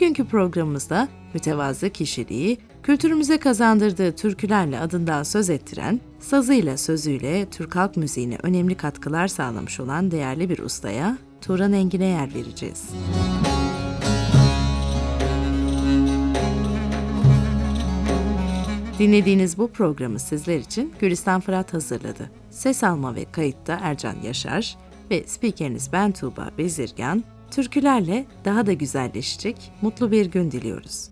Bugünkü programımızda mütevazı kişiliği, kültürümüze kazandırdığı türkülerle adından söz ettiren, sazıyla sözüyle Türk halk müziğine önemli katkılar sağlamış olan değerli bir ustaya, Turan Engin'e yer vereceğiz. Müzik Dinlediğiniz bu programı sizler için Gülistan Fırat hazırladı. Ses alma ve kayıtta Ercan Yaşar ve spikeriniz ben Tuğba Bezirgan, türkülerle daha da güzelleşecek mutlu bir gün diliyoruz.